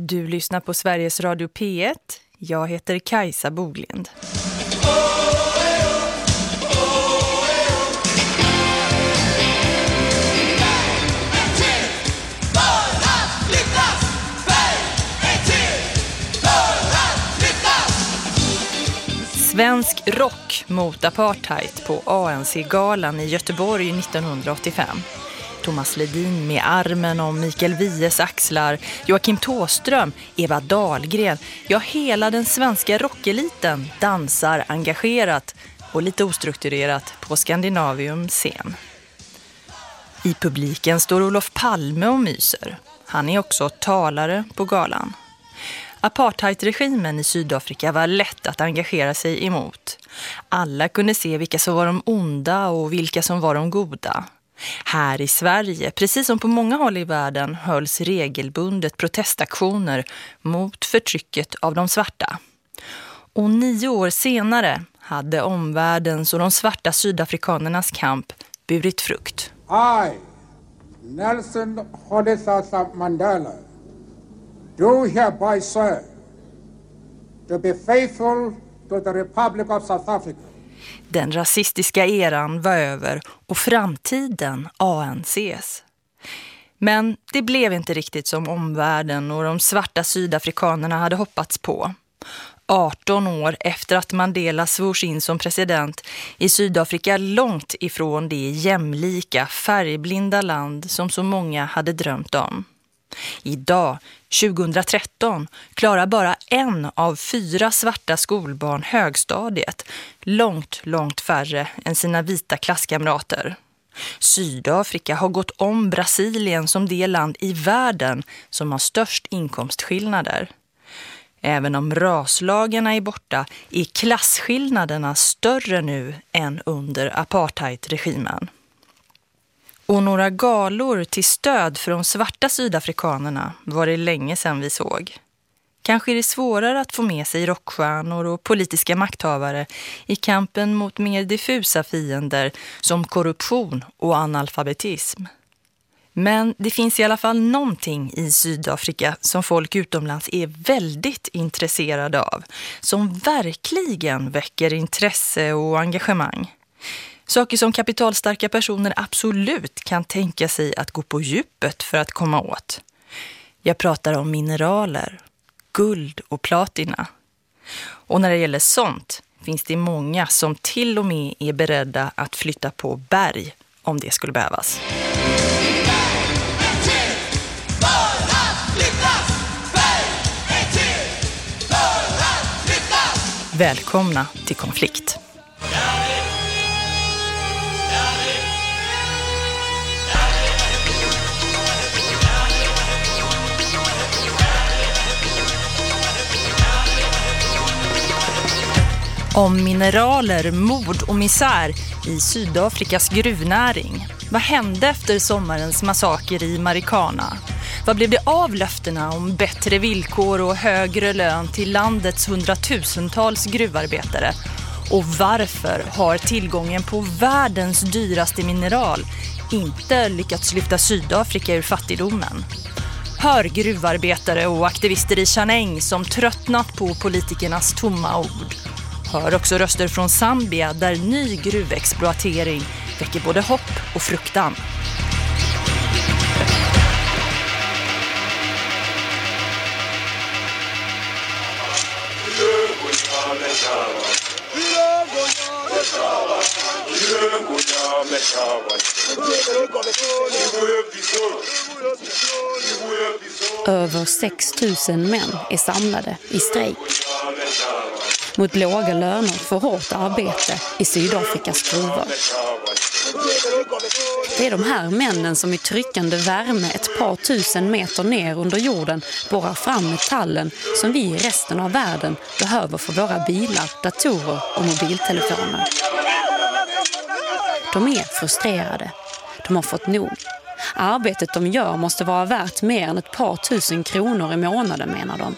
Du lyssnar på Sveriges Radio P1. Jag heter Kajsa Boglind. Svensk rock mot apartheid på ANC-galan i Göteborg 1985. Thomas Ledin med armen om Mikael Vies axlar, Joakim Tåström, Eva Dahlgren, ja hela den svenska rockeliten dansar engagerat och lite ostrukturerat på Skandinavium scen. I publiken står Olof Palme och myser. Han är också talare på galan. Apartheidregimen i Sydafrika var lätt att engagera sig emot. Alla kunde se vilka som var de onda och vilka som var de goda. Här i Sverige, precis som på många håll i världen, hölls regelbundet protestaktioner mot förtrycket av de svarta. Och nio år senare hade omvärldens och de svarta sydafrikanernas kamp burit frukt. I, Nelson Rolihlahla Mandela, do hereby swear to be faithful to the Republic of South Africa den rasistiska eran var över och framtiden ANCs. Men det blev inte riktigt som omvärlden och de svarta sydafrikanerna hade hoppats på. 18 år efter att Mandela svors in som president i Sydafrika långt ifrån det jämlika, färgblinda land som så många hade drömt om. Idag, 2013, klarar bara en av fyra svarta skolbarn högstadiet, långt, långt färre än sina vita klasskamrater. Sydafrika har gått om Brasilien som det land i världen som har störst inkomstskillnader. Även om raslagarna är borta är klasskillnaderna större nu än under apartheidregimen. Och några galor till stöd för de svarta sydafrikanerna var det länge sedan vi såg. Kanske är det svårare att få med sig rockstjärnor och politiska makthavare i kampen mot mer diffusa fiender som korruption och analfabetism. Men det finns i alla fall någonting i Sydafrika som folk utomlands är väldigt intresserade av. Som verkligen väcker intresse och engagemang. Saker som kapitalstarka personer absolut kan tänka sig att gå på djupet för att komma åt. Jag pratar om mineraler, guld och platina. Och när det gäller sånt finns det många som till och med är beredda att flytta på berg om det skulle behövas. Välkomna till konflikt. Om mineraler, mord och misär i Sydafrikas gruvnäring. Vad hände efter sommarens massaker i Marikana? Vad blev det av löftena om bättre villkor och högre lön till landets hundratusentals gruvarbetare? Och varför har tillgången på världens dyraste mineral inte lyckats lyfta Sydafrika ur fattigdomen? Hör gruvarbetare och aktivister i Chaneng som tröttnat på politikernas tomma ord. Hör också röster från Zambia där ny gruvexploatering väcker både hopp och fruktan. Över 6 000 män är samlade i strejk mot låga löner för hårt arbete i Sydafrikas gruvor. Det är de här männen som i tryckande värme ett par tusen meter ner under jorden borrar fram metallen som vi i resten av världen behöver för våra bilar, datorer och mobiltelefoner. De är frustrerade. De har fått nog. Arbetet de gör måste vara värt mer än ett par tusen kronor i månaden menar de.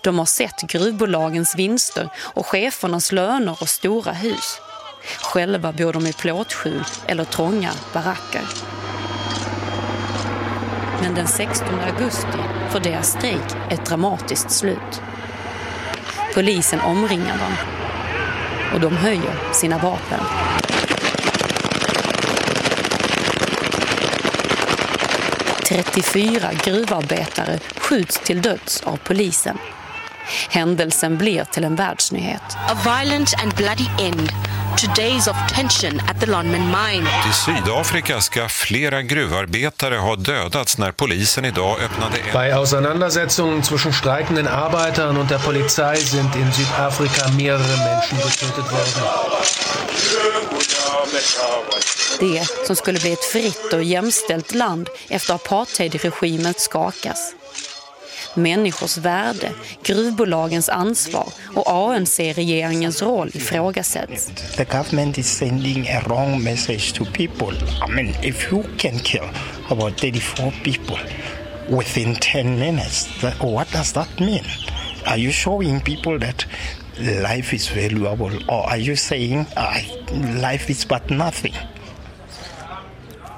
De har sett gruvbolagens vinster och chefernas löner och stora hus. Själva bor de i plåtskjul eller trånga baracker. Men den 16 augusti får deras strejk ett dramatiskt slut. Polisen omringar dem och de höjer sina vapen. –34 gruvarbetare skjuts till döds av polisen. Händelsen blir till en världsnyhet. A violent and bloody end to days of tension at the Lonmin mine. I Sydafrika ska flera gruvarbetare ha dödats när polisen idag öppnade en... Bei Auseinandersetzungen zwischen streikenden Arbeitern und der Polizei sind in Südafrika mehrere Menschen getötet worden. Det som skulle bli ett fritt och jämställt land efter apartheidregimen skakas människors värde, gruvbolagens ansvar och ANC-regeringens roll ifrågasätts. The government is sending a wrong message to people. I mean, if you can kill about 34 people within 10 minutes, what does that mean? Are you showing people that life is valuable or are you saying uh, life is but nothing?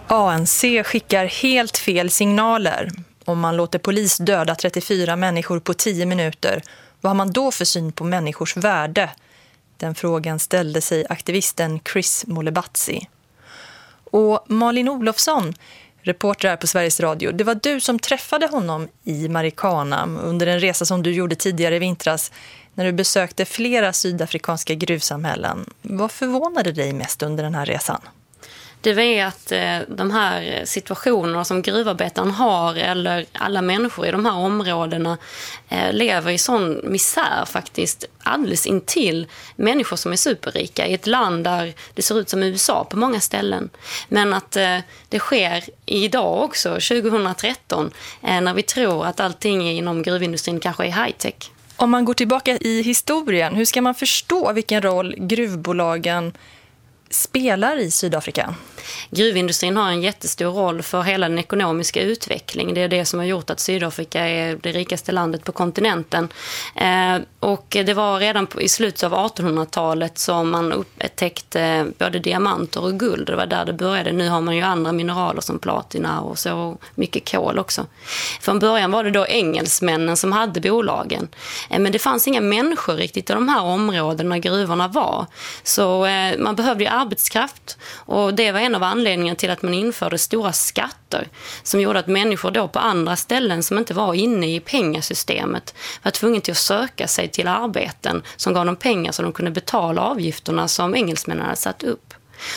ANC skickar helt fel signaler om man låter polis döda 34 människor på 10 minuter, vad har man då för syn på människors värde? Den frågan ställde sig aktivisten Chris Molebatsi. Och Malin Olofsson, reporter här på Sveriges Radio, det var du som träffade honom i Marikana under en resa som du gjorde tidigare i vintras när du besökte flera sydafrikanska gruvsamhällen. Vad förvånade dig mest under den här resan? det är att eh, de här situationerna som gruvarbetaren har eller alla människor i de här områdena eh, lever i sån misär faktiskt alldeles intill människor som är superrika i ett land där det ser ut som USA på många ställen. Men att eh, det sker idag också, 2013, när vi tror att allting inom gruvindustrin kanske är high-tech. Om man går tillbaka i historien, hur ska man förstå vilken roll gruvbolagen spelar i Sydafrika? Gruvindustrin har en jättestor roll för hela den ekonomiska utvecklingen. Det är det som har gjort att Sydafrika är det rikaste landet på kontinenten. Eh, och det var redan i slutet av 1800-talet som man upptäckte eh, både diamanter och guld. Det var där det började. Nu har man ju andra mineraler som platina och så mycket kol också. Från början var det då engelsmännen som hade bolagen. Eh, men det fanns inga människor riktigt i de här områdena gruvorna var. Så man behövde ju arbetskraft och det var en av anledningarna till att man införde stora skatter som gjorde att människor då på andra ställen som inte var inne i pengasystemet var tvungna till att söka sig till arbeten som gav dem pengar så de kunde betala avgifterna som engelsmännen hade satt upp.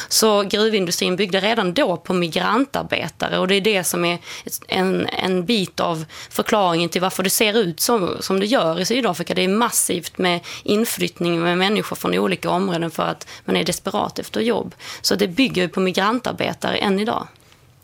Så gruvindustrin byggde redan då på migrantarbetare och det är det som är en, en bit av förklaringen till varför det ser ut som, som det gör i Sydafrika. Det är massivt med inflyttning med människor från olika områden för att man är desperat efter jobb. Så det bygger på migrantarbetare än idag.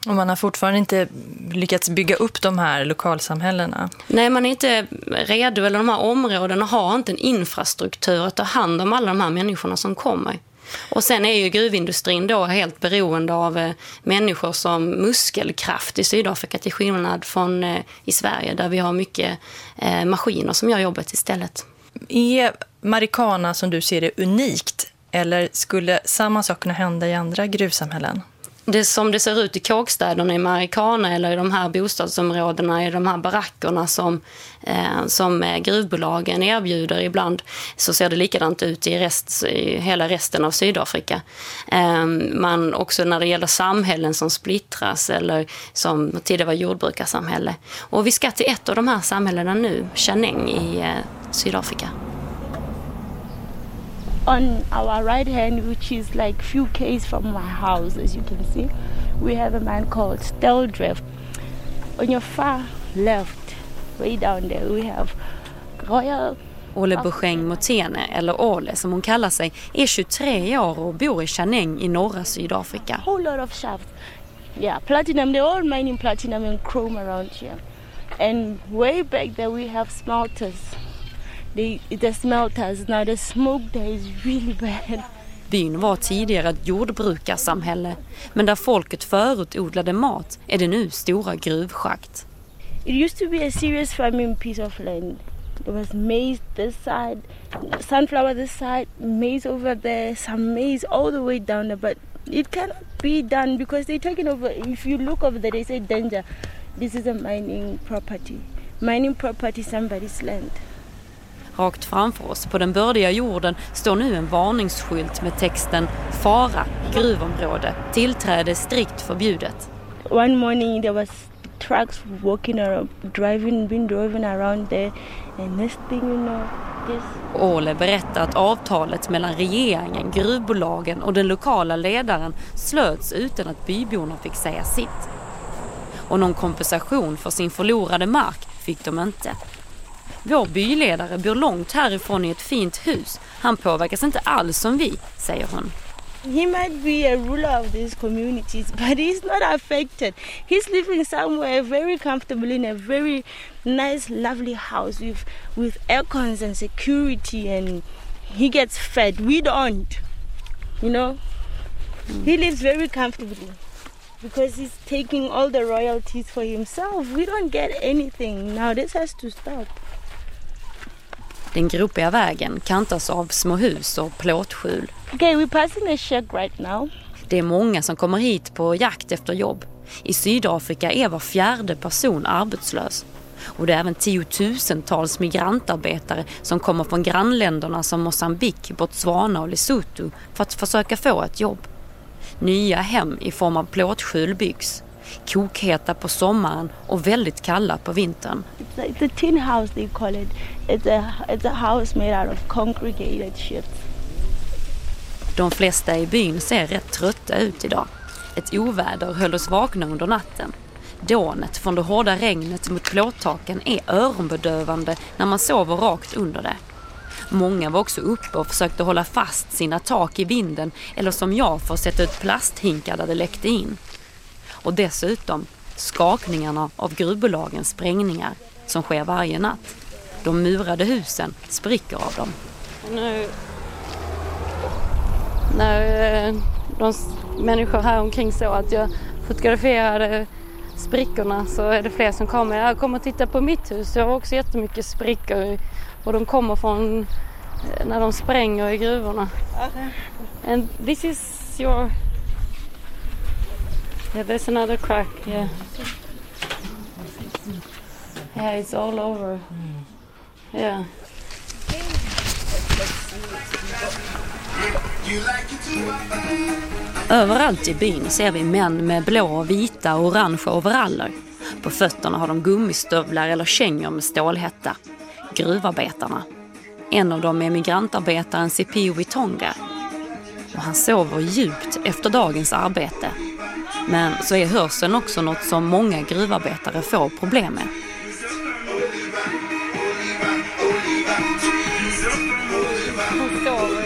Och man har fortfarande inte lyckats bygga upp de här lokalsamhällena? Nej, man är inte redo, eller de här områdena har inte en infrastruktur att ta hand om alla de här människorna som kommer. Och sen är ju gruvindustrin då helt beroende av eh, människor som muskelkraft i Sydafrika till skillnad från eh, i Sverige där vi har mycket eh, maskiner som gör jobbet istället. Är Marikana som du ser det unikt eller skulle samma sak kunna hända i andra gruvsamhällen? Det som det ser ut i kåkstäderna i Marikana eller i de här bostadsområdena, i de här barackerna som, eh, som eh, gruvbolagen erbjuder ibland, så ser det likadant ut i, rest, i hela resten av Sydafrika. Eh, man, också när det gäller samhällen som splittras eller som tidigare var jordbrukarsamhälle. Och vi ska till ett av de här samhällena nu, Chaneng i eh, Sydafrika. On our right hand, which is like few k's from my house, as you can see, we have a man called Steldrift. On your far left, way down there, we have Royal Ole Busheng Motene, eller Ole som hon kallar sig, är 23 år och bor i Chaneng i norra Sydafrika. A Whole lot of shafts. Yeah, platinum, they're all mining platinum and chrome around here. And way back there we have smelters. The, the smelters now the smoke there is really bad. Byn var tidigare ett jordbrukarsamhälle, men där folket förut odlade mat är det nu stora gruvschakt. It used to be a serious farming piece of land. There was maize this side, sunflower this side, maize over there, some maize all the way down there, but it cannot be done because they're taking over. If you look over there, they say danger. This is a mining property. mining property somebody's land. Rakt framför oss på den bördiga jorden står nu en varningsskylt med texten Fara, gruvområde, tillträde strikt förbjudet. One morning there was trucks walking around, driving, being driven around there and next thing you know Ole berättar att avtalet mellan regeringen, gruvbolagen och den lokala ledaren slöts utan att byborna fick säga sitt. Och någon kompensation för sin förlorade mark fick de inte. Vår byledare bor långt härifrån i ett fint hus. Han påverkas inte alls som vi, säger hon. He might be a ruler of these communities, but he's not affected. He's living somewhere very comfortable in a very nice, lovely house with with aircons and security, and he gets fed. We don't, you know. He lives very comfortably because he's taking all the royalties for himself. We don't get anything now. This has to stop. Den gropiga vägen kantas av små hus och plåtskjul. Okay, we're passing a shack right now. Det är många som kommer hit på jakt efter jobb. I Sydafrika är var fjärde person arbetslös. Och det är även tiotusentals migrantarbetare som kommer från grannländerna som Mosambik, Botswana och Lesotho för att försöka få ett jobb. Nya hem i form av plåtskjul byggs. Kokheta på sommaren och väldigt kalla på vintern. It's like the tin house they call it. It's a it's a house made out of congregated shit. De flesta i byn ser rätt trötta ut idag. Ett oväder höll oss vakna under natten. Dånet från det hårda regnet mot plåttaken är öronbedövande när man sover rakt under det. Många var också uppe och försökte hålla fast sina tak i vinden eller som jag för att sätta ut plasthinkar där det läckte in. Och dessutom skakningarna av gruvbolagens sprängningar som sker varje natt. De murade husen spricker av dem. Nu när eh, de människor här omkring så att jag fotograferade sprickorna så är det fler som kommer. Jag kommer och titta på mitt hus. Jag har också jättemycket sprickor och de kommer från eh, när de spränger i gruvorna. And this is your... Yeah, there's another crack. Yeah. Yeah, it's all over. Yeah. Överallt i byn ser vi män med blå, vita och orange overaller. På fötterna har de gummistövlar eller kängor med stålhätta. Gruvarbetarna. En av dem är migrantarbetaren Sipio Witonga. Och han sover djupt efter dagens arbete. Men så är hörseln också något som många gruvarbetare får problem med. Hon.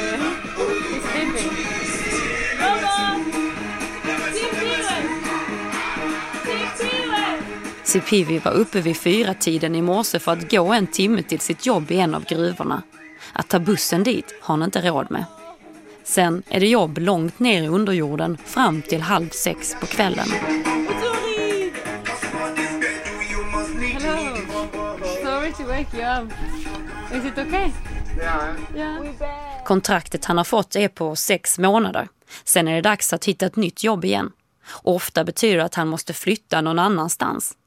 Sipivi var uppe vid fyra tiden i morse för att gå en timme till sitt jobb i en av gruvorna. Att ta bussen dit har han inte råd med. Sen är det jobb långt ner i underjorden fram till halv sex på kvällen. Hello. Sorry to wake you up. Is it okay? Yeah. Kontraktet han har fått är på sex månader. Sen är det dags att hitta ett nytt jobb igen. Ofta betyder det att han måste flytta någon annanstans.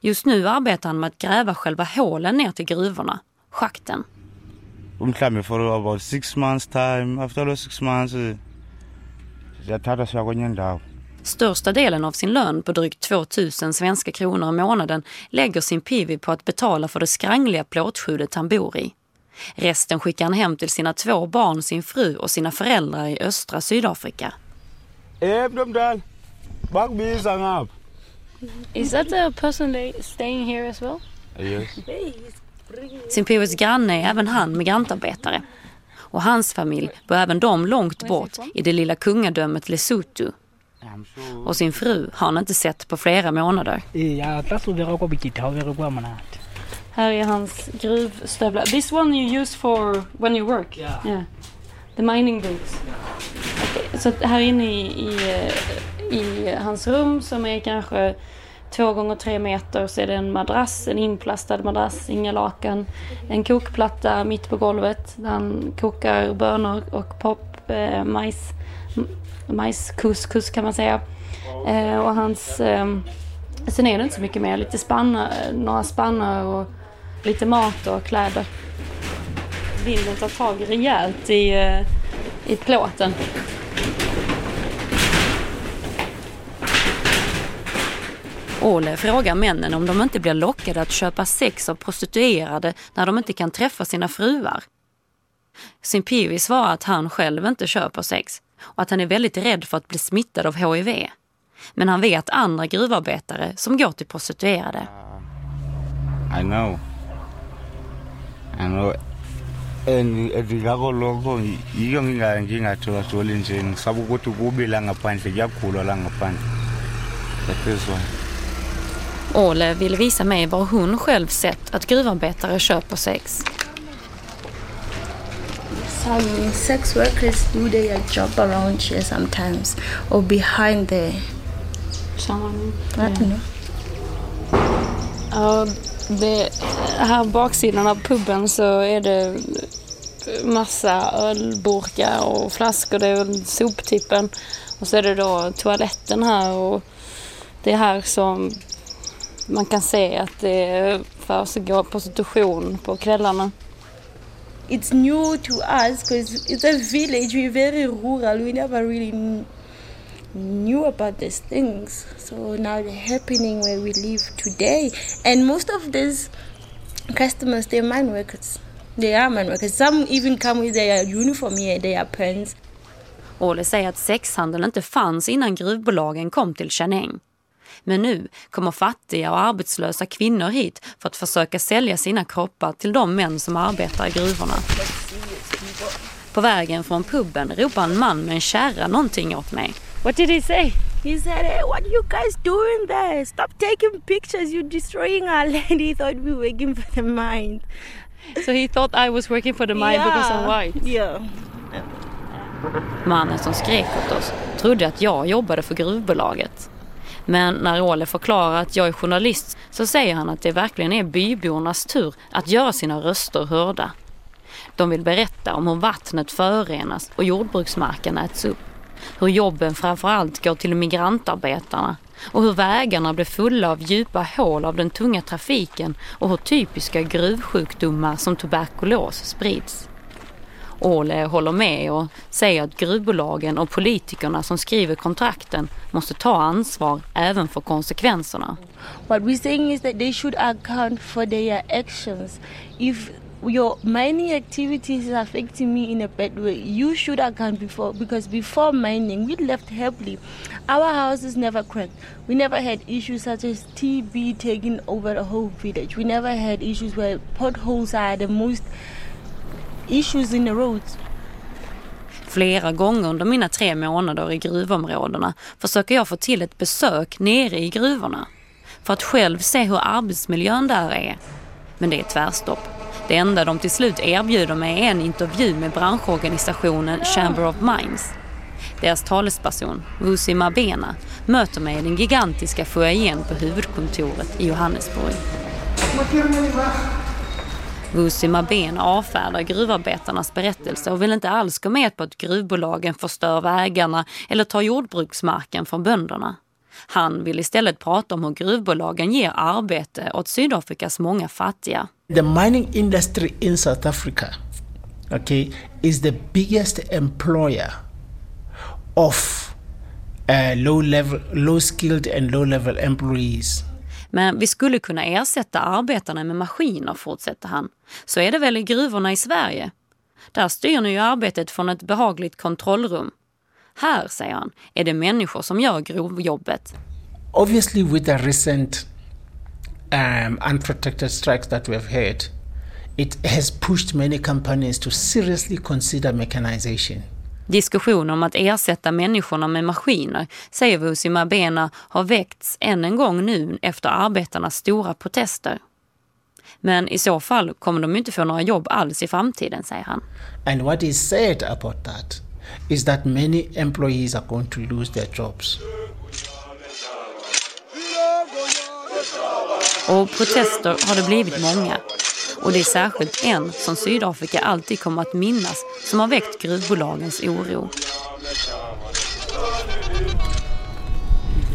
Just nu arbetar han med att gräva själva hålen ner till gruvorna, schakten umhlawumbe for about six months time after those six months eh, siyathatha siya kwenye ndawo Största delen av sin lön på drygt 2000 svenska kronor i månaden lägger sin Pivi på att betala för det skrangliga plåtskjulet han bor i. Resten skickar han hem till sina två barn, sin fru och sina föräldrar i östra Sydafrika. Eh Is that the person staying here as well? yes Sin Pivis granne är även han migrantarbetare. Och hans familj bor även de långt bort i det lilla kungadömet Lesotho. Och sin fru har han inte sett på flera månader. Här är hans gruvstövlar. This one you use for when you work? Yeah. The mining boots. Okej, Så här inne i, i, eh, i hans rum som är kanske två gånger tre meter så är det en madrass, en inplastad madrass, inga lakan. En kokplatta mitt på golvet där han kokar bönor och pop, eh, majs, m- kan man säga. Eh, och hans eh, Sen är det inte så mycket mer. Lite spannar, några spannar och lite mat och kläder. Vinden tar tag rejält i, eh, i plåten. Ole frågar männen om de inte blir lockade att köpa sex av prostituerade när de inte kan träffa sina fruar. Simpivi svarar att han själv inte köper sex och att han är väldigt rädd för att bli smittad av HIV. Men han vet andra gruvarbetare som går till prostituerade. I know. I know. And ndingako yiyo ngingatholatholi nje ngisaba ukuthi kube ngaphandle kuyakhulwa la ngaphandle that is why Ole ville visa mig var hon själv sett att gruvarbetare köper sex. Some sex workers do their job around here sometimes or behind the. Someone, I don't know. Ja, det, här baksidan av puben så är det massa ölburkar och flaskor. Det är soptippen. Och så är det då toaletten här och det är här som man kan se att det försiggår prostitution på kvällarna. It's new to us because it's a village. We're very rural. We never really kn- knew about these things. So now they're happening where we live today. And most of these customers, they're mine workers. They are mine workers. Some even come with their uniform here, their pants. Ole säger att sexhandeln inte fanns innan gruvbolagen kom till Chaneng. Men nu kommer fattiga och arbetslösa kvinnor hit för att försöka sälja sina kroppar till de män som arbetar i gruvorna. På vägen från puben ropar en man med en kärra någonting åt mig. What did he say? He said, hey, what are you guys doing there? Stop taking pictures. You're destroying our land. He thought we were working for the mine. So he thought I was working for the mine because I'm white? Yeah. Mannen som skrek åt oss trodde att jag jobbade för gruvbolaget. Men när Åle förklarar att jag är journalist så säger han att det verkligen är bybornas tur att göra sina röster hörda. De vill berätta om hur vattnet förorenas och jordbruksmarken äts upp. Hur jobben framförallt går till migrantarbetarna och hur vägarna blir fulla av djupa hål av den tunga trafiken och hur typiska gruvsjukdomar som tuberkulos sprids. Ole håller med och säger att gruvbolagen och politikerna som skriver kontrakten måste ta ansvar även för konsekvenserna. What we're saying is that they should account for their actions. If your mining activities is affecting me in a bad way, you should account before because before mining we left happily. Our houses never cracked. We never had issues such as TB taking over the whole village. We never had issues where potholes are the most issues in the roads. Flera gånger under mina tre månader i gruvområdena försöker jag få till ett besök nere i gruvorna. För att själv se hur arbetsmiljön där är. Men det är tvärstopp. Det enda de till slut erbjuder mig är en intervju med branschorganisationen Chamber of Mines. Deras talesperson, Vusi Mabena, möter mig i den gigantiska foajén på huvudkontoret i Johannesburg. Vusi Mabena avfärdar gruvarbetarnas berättelse och vill inte alls gå med på att gruvbolagen förstör vägarna eller tar jordbruksmarken från bönderna. Han vill istället prata om hur gruvbolagen ger arbete åt Sydafrikas många fattiga. The mining industry in South Africa, okay, is the biggest employer of uh, low level, low skilled and low level employees. Men vi skulle kunna ersätta arbetarna med maskiner, fortsätter han. Så är det väl i gruvorna i Sverige? Där styr ni ju arbetet från ett behagligt kontrollrum. Här, säger han, är det människor som gör grovjobbet. Obviously, with the recent um, unprotected strikes that we've had, it has pushed many companies to seriously consider mechanization. Diskussioner om att ersätta människorna med maskiner, säger Vusi Mabena, har väckts än en gång nu efter arbetarnas stora protester. Men i så fall kommer de inte få några jobb alls i framtiden, säger han. And what is said about that is that many employees are going to lose their jobs. Och protester har det blivit många. Och det är särskilt en som Sydafrika alltid kommer att minnas som har väckt gruvbolagens oro.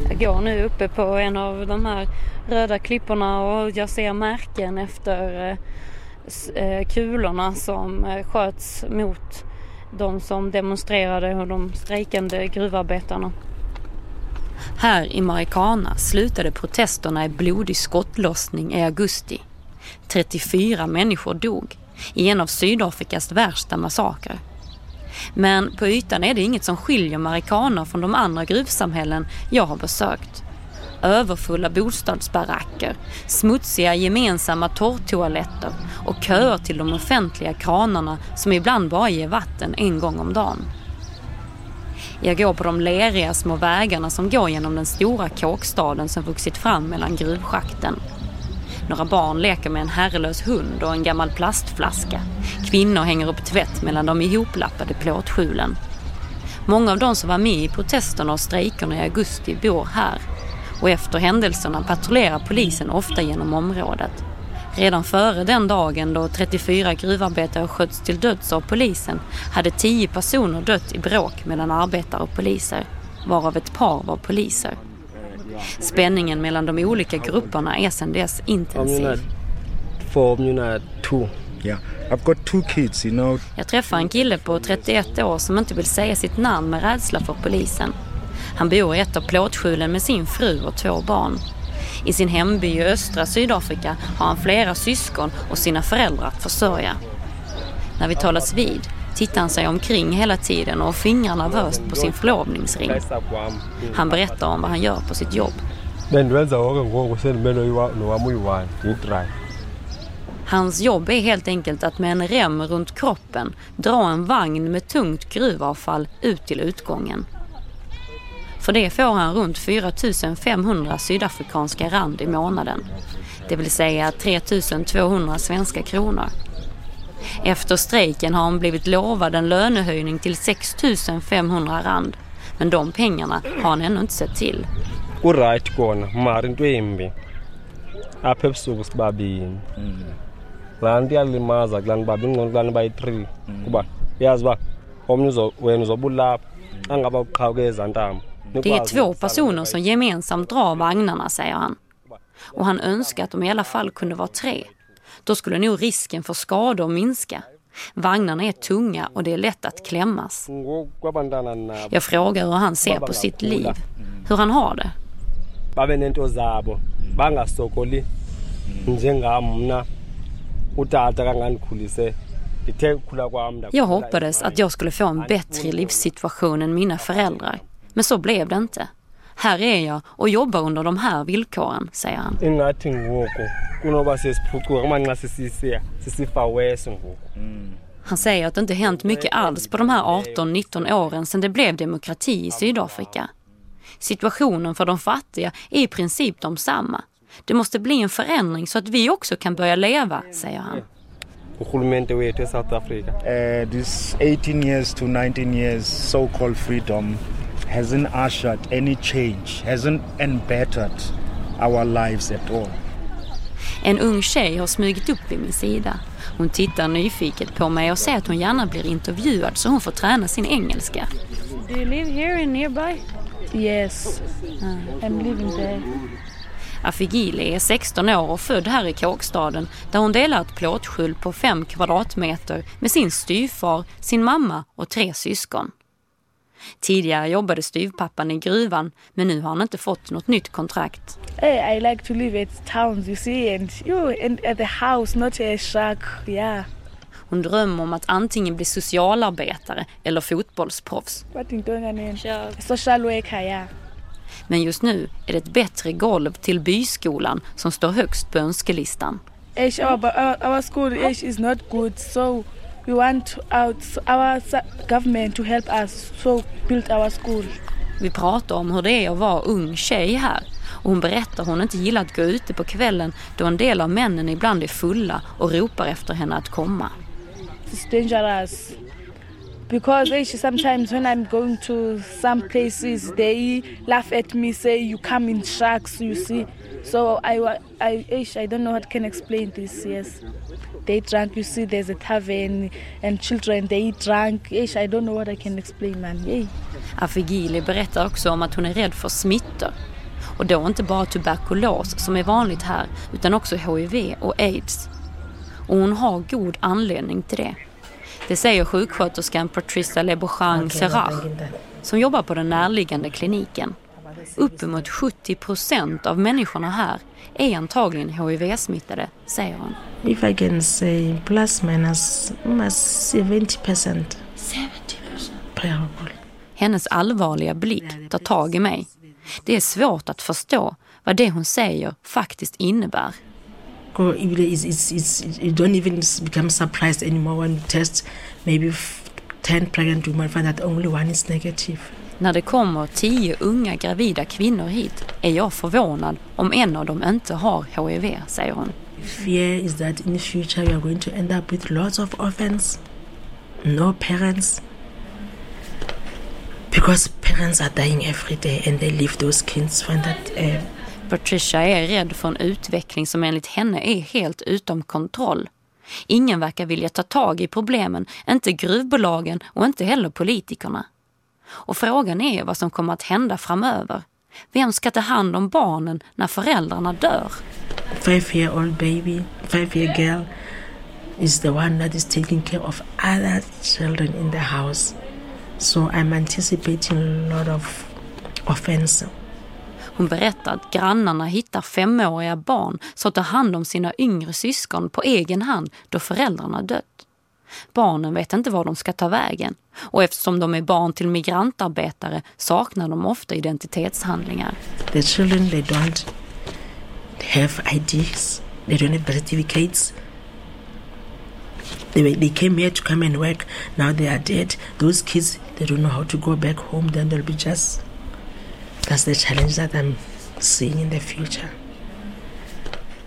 Jag går nu uppe på en av de här röda klipporna och jag ser märken efter eh, eh, kulorna som eh, sköts mot de som demonstrerade och de strejkande gruvarbetarna. Här i Marikana slutade protesterna i blodig skottlossning i augusti. 34 människor dog i en av Sydafrikas värsta massakrer. Men på ytan är det inget som skiljer marikaner från de andra gruvsamhällen jag har besökt. Överfulla bostadsbaracker, smutsiga gemensamma torrtoaletter och köer till de offentliga kranarna som ibland bara ger vatten en gång om dagen. Jag går på de leriga små vägarna som går genom den stora kåkstaden som vuxit fram mellan gruvschakten. Några barn leker med en herrelös hund och en gammal plastflaska. Kvinnor hänger upp tvätt mellan de ihoplappade plåtskjulen. Många av de som var med i protesterna och strejkerna i augusti bor här. Och efter händelserna patrullerar polisen ofta genom området. Redan före den dagen då 34 gruvarbetare sköts till döds av polisen hade 10 personer dött i bråk mellan arbetare och poliser, varav ett par var poliser. Spänningen mellan de olika grupperna är sedan dess intensiv. Yeah, I've got two kids, you know. Jag träffar en kille på 31 år som inte vill säga sitt namn med rädsla för polisen. Han bor i ett av plåtskjulen med sin fru och två barn. I sin hemby i östra Sydafrika har han flera syskon och sina föräldrar att försörja. När vi talas vid tittar han sig omkring hela tiden och fingrar nervöst på sin förlovningsring. Han berättar om vad han gör på sitt jobb. Hans jobb är helt enkelt att med en rem runt kroppen dra en vagn med tungt gruvavfall ut till utgången. För det får han runt 4 500 sydafrikanska rand i månaden. Det vill säga 3 200 svenska kronor. Efter strejken har han blivit lovad en lönehöjning till 6 500 rand. Men de pengarna har han ännu inte sett till. Kona into embi apha ebusuku sibabini baba kuba yazi omnye wena uqhawuke eza ntambo Det är två personer som gemensamt drar vagnarna, säger han. Och han önskar att de i alla fall kunde vara tre. Då skulle nog risken för skador minska. Vagnarna är tunga och det är lätt att klämmas. Jag frågar hur han ser på sitt liv. Hur han har det. Jag hoppades att jag skulle få en bättre livssituation än mina föräldrar. Men så blev det inte. Här är jag och jobbar under de här villkoren, säger han. ngoku Han säger att det inte hänt mycket alls på de här 18-19 åren sedan det blev demokrati i Sydafrika. Situationen för de fattiga är i princip de samma. Det måste bli en förändring så att vi också kan börja leva, säger han. urhulumente wethu esouth africa Uh, this 18 years to 19 years so-called freedom hasn't ushered any change, hasn't embettered our lives at all. En ung tjej har smugit upp vid min sida. Hon tittar nyfiket på mig och säger att hon gärna blir intervjuad så hon får träna sin engelska. Do you live here in nearby? Yes, I'm living there. Afigili är 16 år och född här i kåkstaden där hon delar ett plåtskjul på 5 kvadratmeter med sin styvfar, sin mamma och tre syskon. Tidigare jobbade styvpappan i gruvan men nu har han inte fått något nytt kontrakt. Hey, I like to live at towns, you see, and you and at the house, not a shack. Yeah. Hon drömmer om att antingen bli socialarbetare eller fotbollsproffs. Social worker, yeah. Men just nu är det ett bättre golv till byskolan som står högst på önskelistan. Our, school is not good, so we want our, our government to help us so build our school. Vi pratar om hur det är att vara ung tjej här och hon berättar hon inte gillar att gå ute på kvällen då en del av männen ibland är fulla och ropar efter henne att komma. It's dangerous because sometimes when I'm going to some places, they laugh at me, say you come in sharks, you see. So I, I, I don't know how I can explain this. Yes, they drunk. You see, there's a tavern and children they eat drunk. Age, I don't know what I can explain, man. Hey. Afigili berättar också om att hon är rädd för smittor. Och då inte bara tuberkulos som är vanligt här utan också HIV och AIDS. Och hon har god anledning till det. Det säger sjuksköterskan Patricia Lebochang Serrach som jobbar på den närliggande kliniken. Uppemot 70 procent av människorna här är antagligen HIV-smittade, säger hon. If I can say plus minus 70 percent. 70 procent? Hennes allvarliga blick tar tag i mig. Det är svårt att förstå vad det hon säger faktiskt innebär. It's, it's, it's, you don't even become surprised anymore when you test maybe 10 pregnant women find that only one is negative. När det kommer tio unga gravida kvinnor hit är jag förvånad om en av dem inte har HIV, säger hon. Fear is that in the future we are going to end up with lots of orphans, no parents. Because parents are dying every day and they leave those kids find that uh, Patricia är rädd för en utveckling som enligt henne är helt utom kontroll. Ingen verkar vilja ta tag i problemen, inte gruvbolagen och inte heller politikerna. Och frågan är vad som kommer att hända framöver. Vem ska ta hand om barnen när föräldrarna dör? Five year old baby, five year girl is the one that is taking care of other children in the house. So I'm anticipating a lot of offense. Hon berättar att grannarna hittar femåriga barn som tar hand om sina yngre syskon på egen hand då föräldrarna dött. Barnen vet inte var de ska ta vägen och eftersom de är barn till migrantarbetare saknar de ofta identitetshandlingar. The children they don't have IDs, they don't have birth certificates. They, they came here to come and work, now they are dead. Those kids, they don't know how to go back home, then they'll be just... That's the challenge that I'm seeing in the future.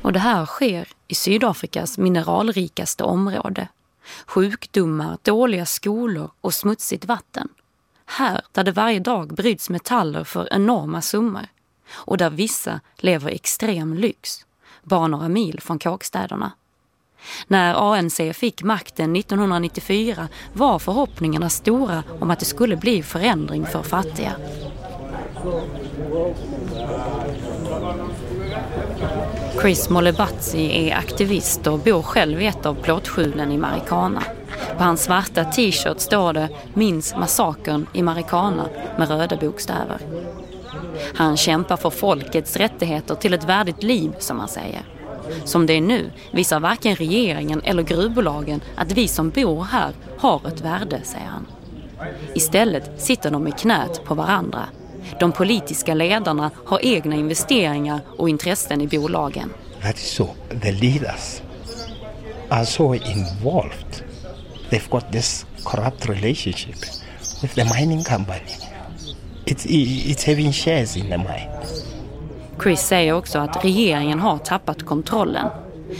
Och det här sker i Sydafrikas mineralrikaste område sjukdomar, dåliga skolor och smutsigt vatten. Här där det varje dag bryts metaller för enorma summor och där vissa lever i extrem lyx, bara några mil från kåkstäderna. När ANC fick makten 1994 var förhoppningarna stora om att det skulle bli förändring för fattiga. Chris Molebatzi är aktivist och bor själv i ett av plåtskjulen i Marikana. På hans svarta t-shirt står det Minns massakern i Marikana med röda bokstäver. Han kämpar för folkets rättigheter till ett värdigt liv, som han säger. Som det är nu visar varken regeringen eller gruvbolagen att vi som bor här har ett värde, säger han. Istället sitter de i knät på varandra de politiska ledarna har egna investeringar och intressen i bolagen. That is so. The leaders are so involved. They've got this corrupt relationship with the mining company. It's, it's having shares in the mine. Chris säger också att regeringen har tappat kontrollen.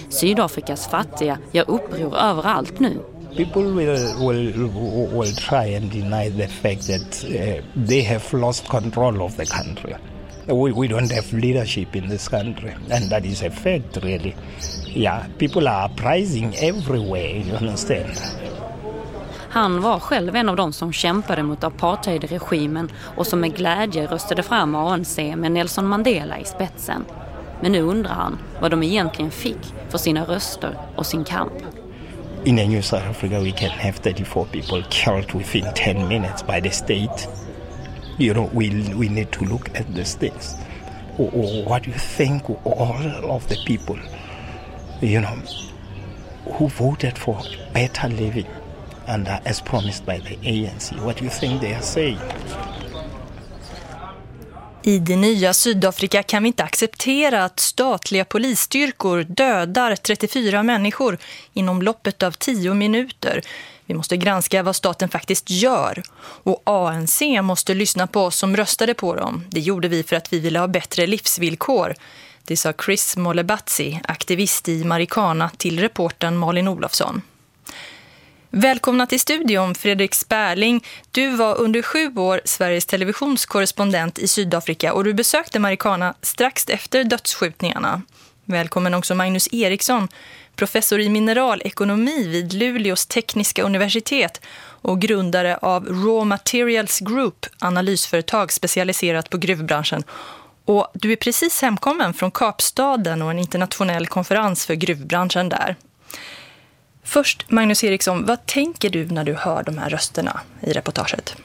Sydafrikas fattiga gör uppror överallt nu people will, will, will try and deny the fact that uh, they have lost control of the country. We, we don't have leadership in this country, and that is a fact, really. Yeah, people are uprising everywhere, you understand. Han var själv en av dem som kämpade mot apartheidregimen och som med glädje röstade fram ANC med Nelson Mandela i spetsen. Men nu undrar han vad de egentligen fick för sina röster och sin kamp. In a new South Africa, we can have 34 people killed within 10 minutes by the state. You know, we, we need to look at the states. what do you think all of the people, you know, who voted for better living and as promised by the ANC, what do you think they are saying? I det nya Sydafrika kan vi inte acceptera att statliga polisstyrkor dödar 34 människor inom loppet av 10 minuter. Vi måste granska vad staten faktiskt gör. Och ANC måste lyssna på oss som röstade på dem. Det gjorde vi för att vi ville ha bättre livsvillkor. Det sa Chris Molebatsi, aktivist i Marikana, till reporten Malin Olofsson. Välkomna till studion Fredrik Sperling. Du var under sju år Sveriges televisionskorrespondent i Sydafrika och du besökte Marikana strax efter dödsskjutningarna. Välkommen också Magnus Eriksson, professor i mineralekonomi vid Luleås tekniska universitet och grundare av Raw Materials Group, analysföretag specialiserat på gruvbranschen. Och du är precis hemkommen från Kapstaden och en internationell konferens för gruvbranschen där. Först, Magnus Eriksson, vad tänker du när du hör de här rösterna i reportaget?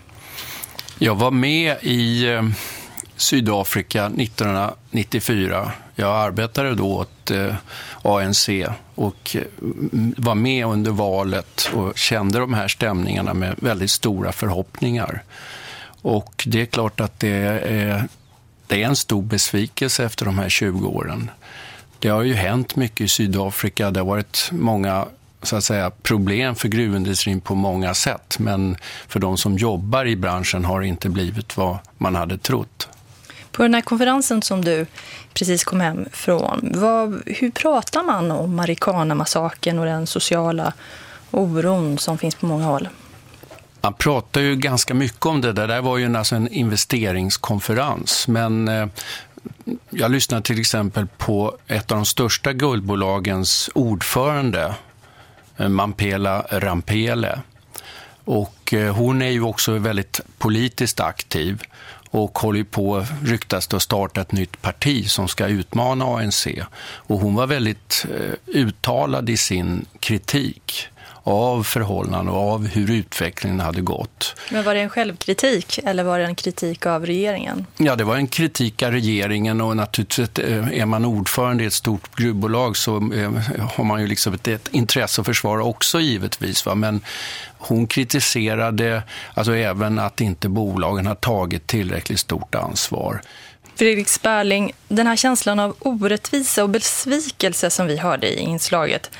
Jag var med i eh, Sydafrika 1994. Jag arbetade då åt eh, ANC och eh, var med under valet och kände de här stämningarna med väldigt stora förhoppningar. Och det är klart att det är, det är en stor besvikelse efter de här 20 åren. Det har ju hänt mycket i Sydafrika. Det har varit många så att säga, problem för gruvindustrin på många sätt. Men för de som jobbar i branschen har det inte blivit vad man hade trott. På den här konferensen som du precis kom hem från, vad, hur pratar man om Marikana-massaken och den sociala oron som finns på många håll? Man pratar ju ganska mycket om det där. Det var ju alltså en investeringskonferens. Men eh, jag lyssnade till exempel på ett av de största guldbolagens ordförande, Eh, Mampela Rampele. Och eh, hon är ju också väldigt politiskt aktiv och håller på, ryktas det, att starta ett nytt parti som ska utmana ANC. Och hon var väldigt eh, uttalad i sin kritik av förhållanden och av hur utvecklingen hade gått. Men var det en självkritik eller var det en kritik av regeringen? Ja, det var en kritik av regeringen och naturligtvis eh, är man ordförande i ett stort gruvbolag så eh, har man ju liksom ett, ett intresse att försvara också givetvis. Va? Men hon kritiserade alltså även att inte bolagen har tagit tillräckligt stort ansvar. Fredrik Sperling, den här känslan av orättvisa och besvikelse som vi hörde i inslaget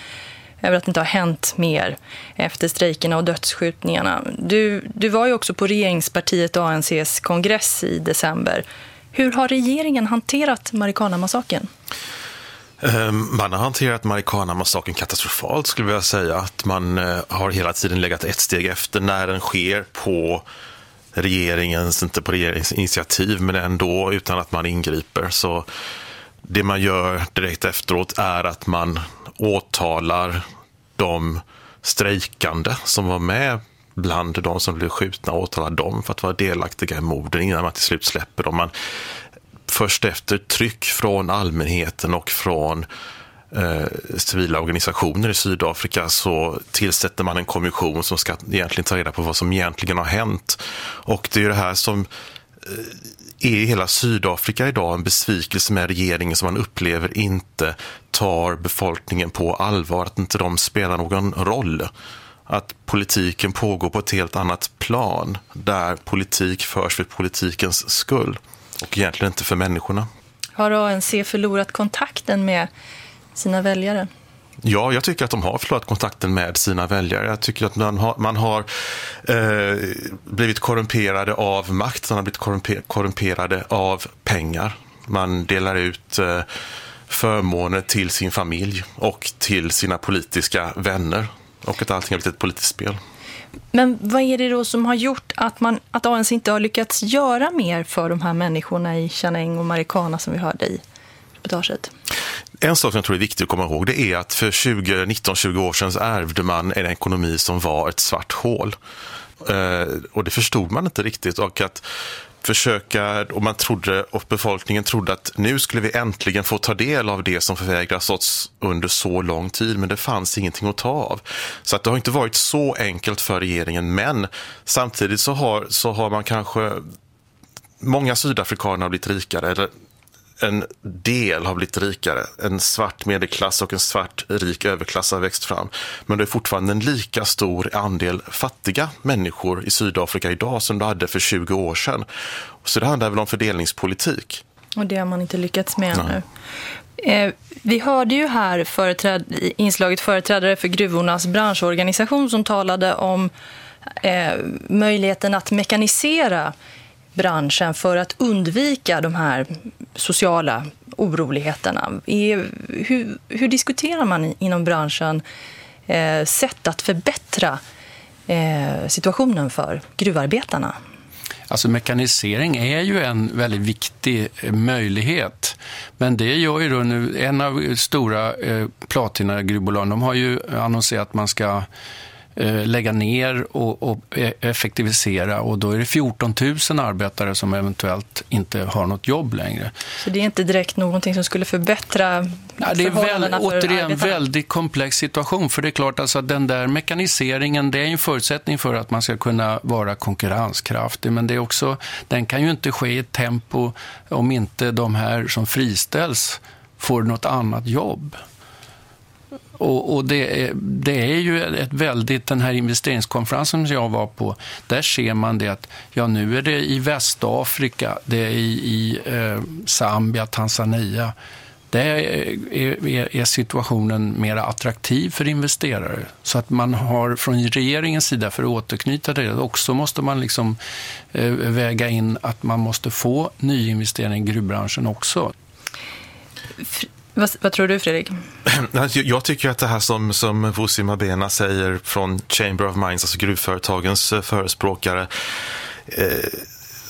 över att det inte har hänt mer efter strejkerna och dödsskjutningarna. Du, du var ju också på regeringspartiet ANCs kongress i december. Hur har regeringen hanterat Marikana-massaken? Ehm, man har hanterat Marikana-massakern katastrofalt skulle jag vilja säga. Att man eh, har hela tiden legat ett steg efter när den sker på regeringens, inte på regeringens initiativ, men ändå utan att man ingriper. Så det man gör direkt efteråt är att man åtalar de strejkande som var med bland de som blev skjutna, åtalar dem för att vara delaktiga i morden innan man till slut släpper dem. Man, först efter tryck från allmänheten och från eh, civila organisationer i Sydafrika så tillsätter man en kommission som ska egentligen ta reda på vad som egentligen har hänt. Och det är det här som eh, är hela Sydafrika idag en besvikelse med regeringen som man upplever inte tar befolkningen på allvar, att inte de spelar någon roll. Att politiken pågår på ett helt annat plan där politik förs för politikens skull och egentligen inte för människorna. Har ANC förlorat kontakten med sina väljare? Ja, jag tycker att de har förlorat kontakten med sina väljare. Jag tycker att man har, man har eh, blivit korrumperade av makt, man har blivit korrumperade av pengar. Man delar ut eh, förmåner till sin familj och till sina politiska vänner. Och att allting har blivit ett politiskt spel. Men vad är det då som har gjort att, man, att ANC inte har lyckats göra mer för de här människorna i Chaneng och Marikana som vi hörde i reportaget? En sak som jag tror är viktig att komma ihåg det är att för 19-20 år sedan ärvde man en ekonomi som var ett svart hål. Eh, och det förstod man inte riktigt. Och att försöka, och man trodde, och befolkningen trodde att nu skulle vi äntligen få ta del av det som förvägras oss under så lång tid, men det fanns ingenting att ta av. Så att det har inte varit så enkelt för regeringen, men samtidigt så har, så har man kanske Många sydafrikaner har blivit rikare, eller en del har blivit rikare. En svart medelklass och en svart rik överklass har växt fram. Men det är fortfarande en lika stor andel fattiga människor i Sydafrika idag som det hade för 20 år sedan. Så det handlar väl om fördelningspolitik. Och det har man inte lyckats med ännu. Eh, vi hörde ju här företräd, inslaget företrädare för gruvornas branschorganisation som talade om eh, möjligheten att mekanisera branschen för att undvika de här sociala oroligheterna. Hur, hur diskuterar man inom branschen eh, sätt att förbättra eh, situationen för gruvarbetarna? Alltså mekanisering är ju en väldigt viktig eh, möjlighet. Men det gör ju då nu, en av stora eh, platinagruvbolagen, de har ju annonserat att man ska lägga ner och, och, e-, effektivisera och då är det 14 000 arbetare som eventuellt inte har något jobb längre. Så det är inte direkt någonting som skulle förbättra Ja, det är väl, återigen en väldigt komplex situation. För det är klart alltså att den där mekaniseringen det är en förutsättning för att man ska kunna vara konkurrenskraftig. Men det är också, den kan ju inte ske i ett tempo om inte de här som friställs får något annat jobb. Och, och det, är, det, är, ju ett väldigt, den här investeringskonferensen som jag var på, där ser man det att ja, nu är det i Västafrika, det är i, i eh, Zambia, Tanzania, där är, är, situationen mer attraktiv för investerare. Så att man har från regeringens sida, för att återknyta till det, också måste man liksom eh, väga in att man måste få nyinvestering i gruvbranschen också. Vad, vad, tror du, Fredrik? Jag tycker att det här som, som Vusi Mabena säger från Chamber of Mines, alltså gruvföretagens eh, förespråkare, eh,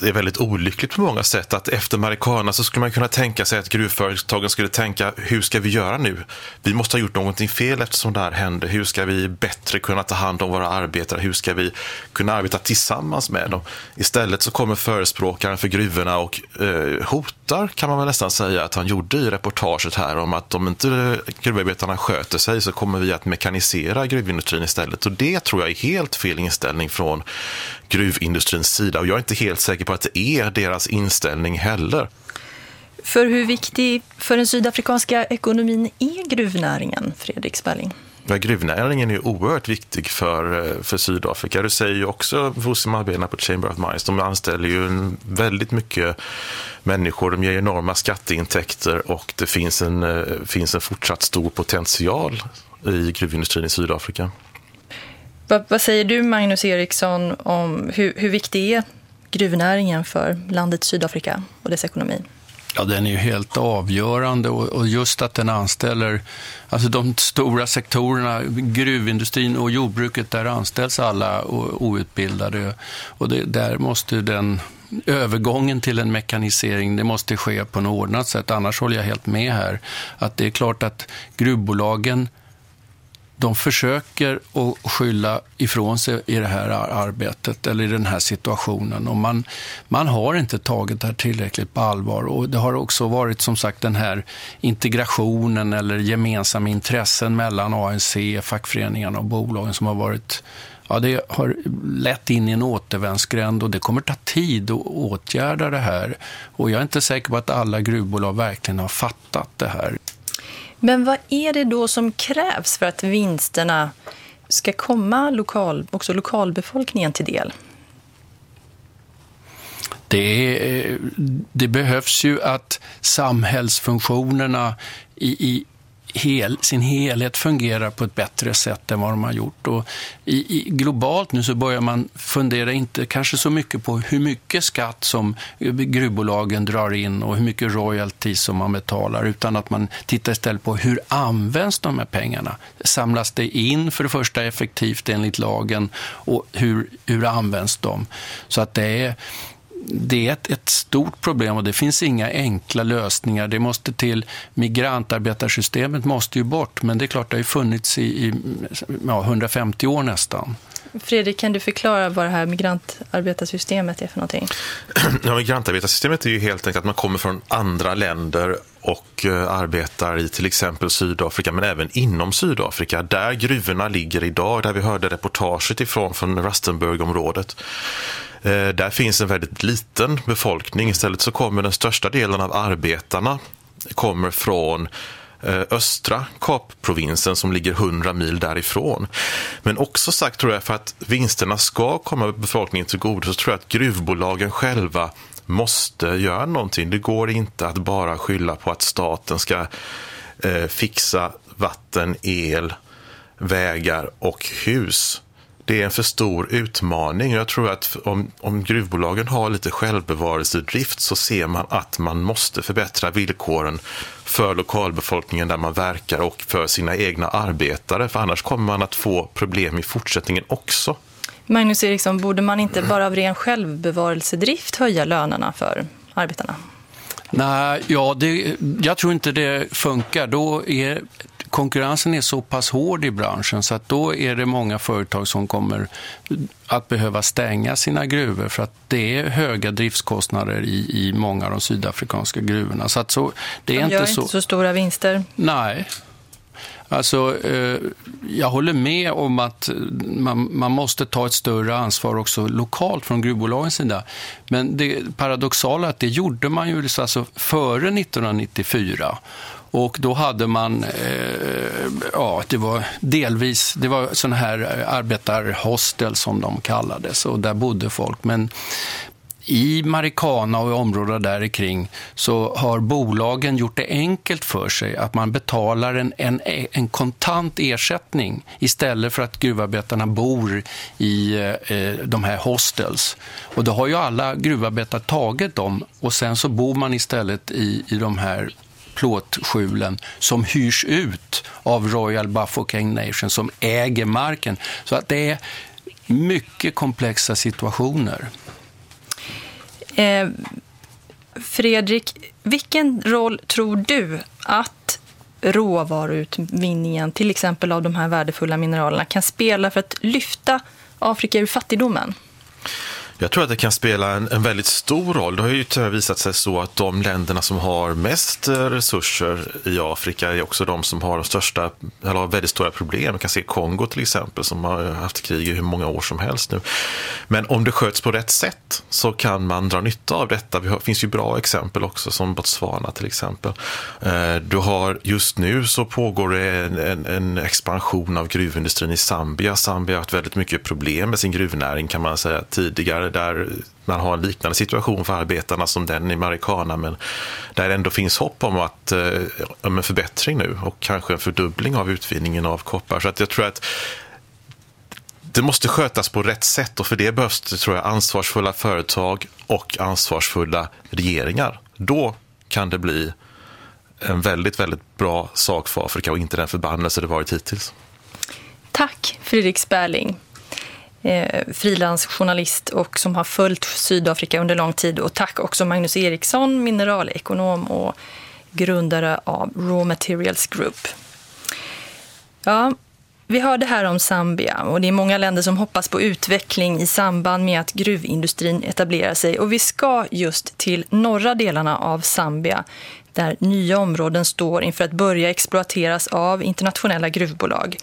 det är väldigt olyckligt på många sätt att efter Marikana så skulle man kunna tänka sig att gruvföretagen skulle tänka hur ska vi göra nu? Vi måste ha gjort någonting fel eftersom det här hände. Hur ska vi bättre kunna ta hand om våra arbetare? Hur ska vi kunna arbeta tillsammans med dem? Istället så kommer förespråkaren för gruvorna och eh, hotar kan man väl nästan säga att han gjorde i reportaget här om att om inte gruvarbetarna sköter sig så kommer vi att mekanisera gruvindustrin istället. Och det tror jag är helt fel inställning från gruvindustrins sida och jag är inte helt säker på att det är deras inställning heller. För hur viktig för den sydafrikanska ekonomin är gruvnäringen, Fredrik Spelling? Ja, gruvnäringen är oerhört viktig för, eh, för Sydafrika. Det säger ju också Vusi Mabena på Chamber of Mines. De anställer ju väldigt mycket människor, de ger enorma skatteintäkter och det finns en, eh, finns en fortsatt stor potential i gruvindustrin i Sydafrika. Vad, vad, säger du, Magnus Eriksson, om hur, hur viktig är gruvnäringen för landet Sydafrika och dess ekonomi? Ja, den är ju helt avgörande och, just att den anställer, alltså de stora sektorerna, gruvindustrin och jordbruket, där anställs alla outbildade och det, där måste den övergången till en mekanisering, det måste ske på något ordnat sätt. Annars håller jag helt med här att det är klart att gruvbolagen de försöker att skylla ifrån sig i det här arbetet eller i den här situationen. Och man, man har inte tagit det här tillräckligt på allvar. Och det har också varit som sagt den här integrationen eller gemensamma intressen mellan ANC, fackföreningarna och bolagen som har varit Ja, det har lett in i en återvändsgränd och det kommer ta tid att åtgärda det här. Och jag är inte säker på att alla gruvbolag verkligen har fattat det här. Men vad är det då som krävs för att vinsterna ska komma lokal, också lokalbefolkningen till del? Det, eh, det behövs ju att samhällsfunktionerna i, i hel, sin helhet fungerar på ett bättre sätt än vad de har gjort. Och i, i, globalt nu så börjar man fundera inte kanske så mycket på hur mycket skatt som eh, gruvbolagen drar in och hur mycket royalties som man betalar utan att man tittar istället på hur används de här pengarna. Samlas det in för det första effektivt enligt lagen och hur, hur används de? Så att det är det är ett, ett, stort problem och det finns inga enkla lösningar. Det måste till, migrantarbetarsystemet måste ju bort, men det är klart det har funnits i, i ja, 150 år nästan. Fredrik, kan du förklara vad det här migrantarbetarsystemet är för någonting? Ja, migrantarbetarsystemet är ju helt enkelt att man kommer från andra länder och uh, arbetar i till exempel Sydafrika, men även inom Sydafrika, där gruvorna ligger idag, där vi hörde reportaget ifrån från Rustenburg-området. Eh, där finns en väldigt liten befolkning. Istället så kommer den största delen av arbetarna kommer från eh, östra Kapprovinsen som ligger 100 mil därifrån. Men också sagt tror jag för att vinsterna ska komma befolkningen till godo så tror jag att gruvbolagen själva måste göra någonting. Det går inte att bara skylla på att staten ska eh, fixa vatten, el, vägar och hus det är en för stor utmaning. Jag tror att om, om gruvbolagen har lite självbevarelsedrift så ser man att man måste förbättra villkoren för lokalbefolkningen där man verkar och för sina egna arbetare. För annars kommer man att få problem i fortsättningen också. Magnus Eriksson, borde man inte bara av ren självbevarelsedrift höja lönerna för arbetarna? Nej, ja, det, jag tror inte det funkar. Då är konkurrensen är så pass hård i branschen så att då är det många företag som kommer att behöva stänga sina gruvor för att det är höga driftskostnader i, i många av de sydafrikanska gruvorna. Så att så, det är de inte gör så... inte så stora vinster. Nej. Alltså, eh, jag håller med om att man, man, måste ta ett större ansvar också lokalt från gruvbolagens sida. Men det paradoxala är att det gjorde man ju alltså före 1994. Och då hade man, eh, ja, det var delvis, det var sådana här eh, arbetarhostel som de kallades och där bodde folk. Men i Marikana och i områdena där kring så har bolagen gjort det enkelt för sig att man betalar en, en, en kontant ersättning istället för att gruvarbetarna bor i eh, eh de här hostels. Och då har ju alla gruvarbetare tagit dem och sen så bor man istället i, i de här plåtskjulen som hyrs ut av Royal Bafokeng Nation som äger marken. Så att det är mycket komplexa situationer. Eh, Fredrik, vilken roll tror du att råvaruutvinningen, till exempel av de här värdefulla mineralerna, kan spela för att lyfta Afrika ur fattigdomen? Jag tror att det kan spela en, en, väldigt stor roll. Det har ju tyvärr visat sig så att de länderna som har mest eh, resurser i Afrika är också de som har de största, eller har väldigt stora problem. Man kan se Kongo till exempel som har haft krig i hur många år som helst nu. Men om det sköts på rätt sätt så kan man dra nytta av detta. Det finns ju bra exempel också som Botswana till exempel. Eh, du har just nu så pågår det en, en, en expansion av gruvindustrin i Zambia. Zambia har haft väldigt mycket problem med sin gruvnäring kan man säga tidigare där man har en liknande situation för arbetarna som den i Marikana men där det ändå finns hopp om att eh, om en förbättring nu och kanske en fördubbling av utvinningen av koppar. Så att jag tror att det måste skötas på rätt sätt och för det behövs det, tror jag, ansvarsfulla företag och ansvarsfulla regeringar. Då kan det bli en väldigt, väldigt bra sak för Afrika och inte den förbannelse det varit hittills. Tack Fredrik Sperling eh, frilansjournalist och som har följt Sydafrika under lång tid. Och tack också Magnus Eriksson, mineralekonom och grundare av Raw Materials Group. Ja, vi hörde här om Zambia och det är många länder som hoppas på utveckling i samband med att gruvindustrin etablerar sig. Och vi ska just till norra delarna av Zambia där nya områden står inför att börja exploateras av internationella gruvbolag.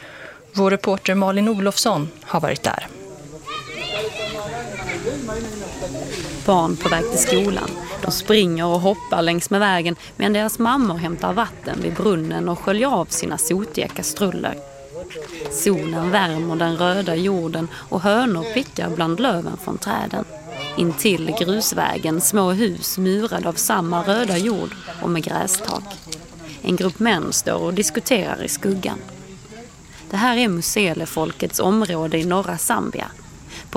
Vår reporter Malin Olofsson har varit där. Barn på väg till skolan. De springer och hoppar längs med vägen medan deras mammor hämtar vatten vid brunnen och sköljer av sina sotiga kastruller. Solen värmer den röda jorden och hönor pickar bland löven från träden. Intill grusvägen små hus murade av samma röda jord och med grästak. En grupp män står och diskuterar i skuggan. Det här är muselefolkets område i norra Zambia.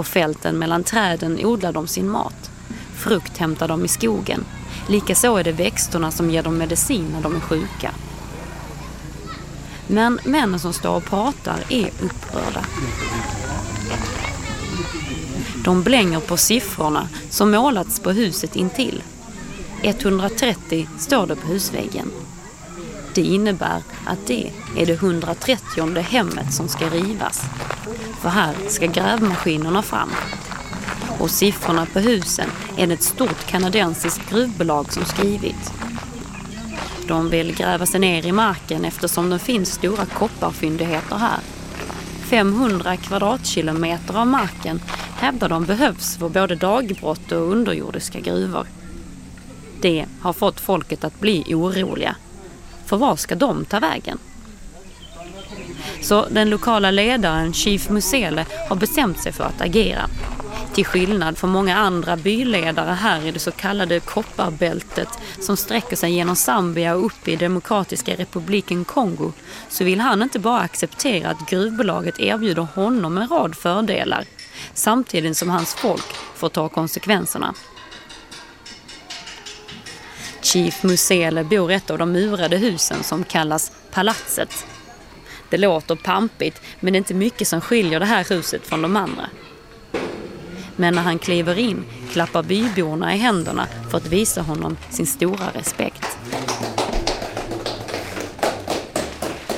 På fälten mellan träden odlar de sin mat. Frukt hämtar de i skogen. Likaså är det växterna som ger dem medicin när de är sjuka. Men männen som står och pratar är upprörda. De blänger på siffrorna som målats på huset intill. 130 står det på husväggen. Det innebär att det är det 130 hemmet som ska rivas. För här ska grävmaskinerna fram. Och siffrorna på husen är det ett stort kanadensiskt gruvbolag som skrivit. De vill gräva sig ner i marken eftersom det finns stora kopparfyndigheter här. 500 kvadratkilometer av marken hävdar de behövs för både dagbrott och underjordiska gruvor. Det har fått folket att bli oroliga. För var ska de ta vägen? Så den lokala ledaren Chief Musele har bestämt sig för att agera. Till skillnad från många andra byledare här i det så kallade kopparbältet som sträcker sig genom Zambia och upp i Demokratiska republiken Kongo så vill han inte bara acceptera att gruvbolaget erbjuder honom en rad fördelar samtidigt som hans folk får ta konsekvenserna. Chief Musele bor i ett av de murade husen som kallas Palatset. Det låter pampigt men det är inte mycket som skiljer det här huset från de andra. Men när han kliver in klappar byborna i händerna för att visa honom sin stora respekt.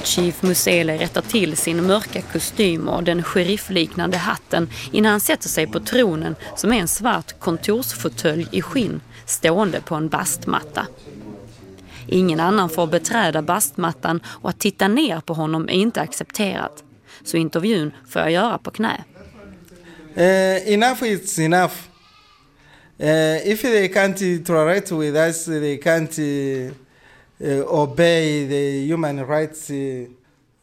Chief Musele rättar till sin mörka kostym och den sheriffliknande hatten innan han sätter sig på tronen som är en svart kontorsfåtölj i skinn stående på en bastmatta. Ingen annan får beträda bastmattan och att titta ner på honom är inte accepterat. Så intervjun får jag göra på knä. Uh, enough is enough. Uh, if they can't tolerate with us, they can't uh, obey the human rights.